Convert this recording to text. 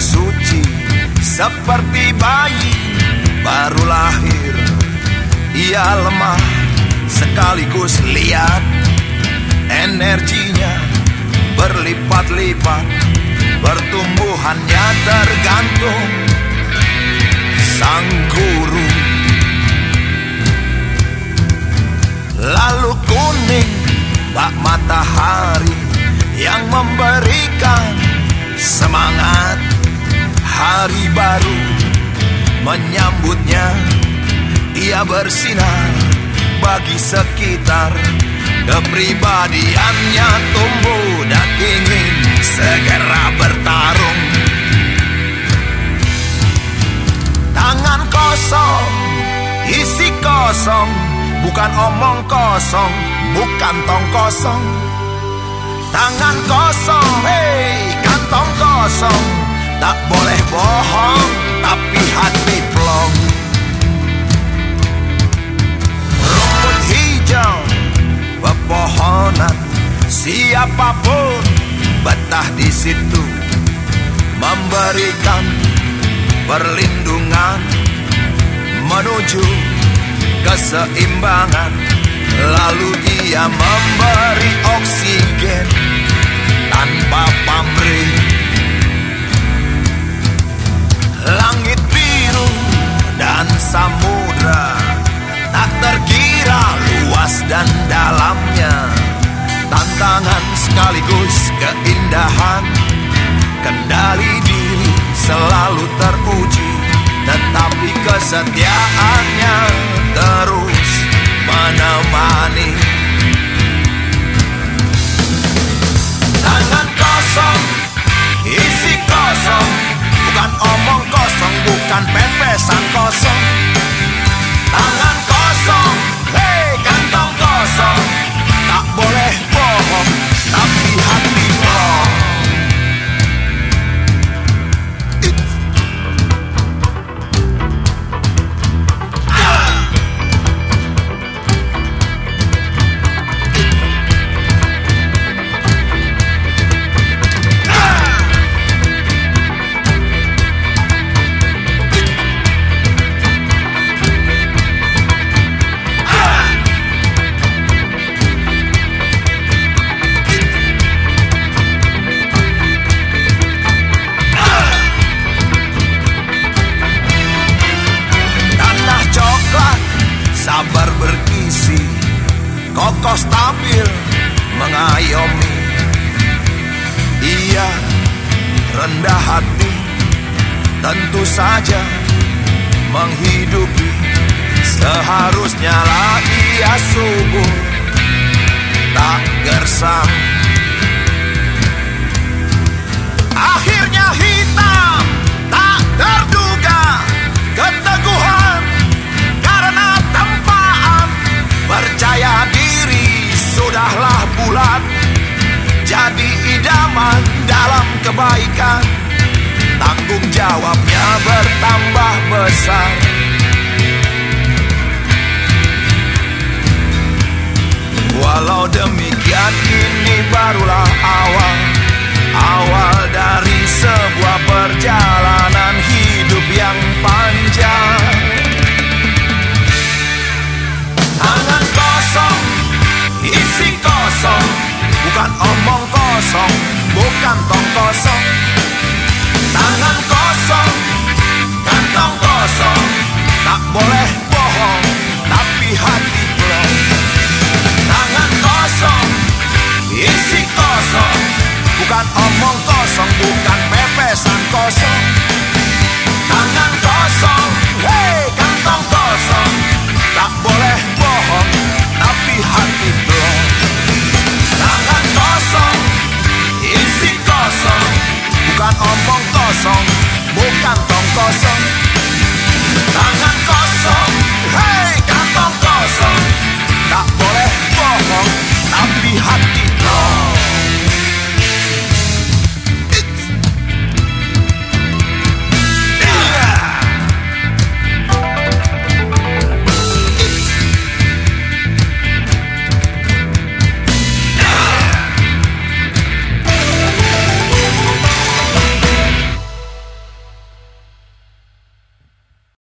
suci Seperti bayi baru lahir. Ia lemah sekaligus lihat Energinya berlipat-lipat Pertumbuhannya tergantung sang guru. Lalu kuning bak matahari yang memberikan semangat menyambutnya. Ia bersinar bagi sekitar. Kepribadiannya tumbuh dan ingin segera bertarung. Tangan kosong isi kosong. Bukan omong kosong bukan tong kosong. Tangan kosong, hei kantong kosong. Tak boleh bohong, tapi hati plong. Rumput hijau, pepohonan Siapa pun betah di situ Memberikan perlindungan Menuju keseimbangan. Lalu ia memberi oksigen tanpa pamrih dan dalamnya. Tantangan sekaligus keindahan. Kendali diri selalu teruji Tetapi kesetiaannya terus menemani. Tangan kosong, isi kosong. Bukan omong kosong, bukan pepesan kosong sabar berkisi Kokoh stabil mengayomi. Ia rendah hati Tentu saja menghidupi. Seharusnya lah ia subur Tak gersang kebaikan. Tanggung jawabnya bertambah besar. Walau demikian ini barulah awal. Awal dari sebuah perjalanan hidup yang panjang. Tangan kosong, isi kosong. Bukan omong kosong, bukan tong kosong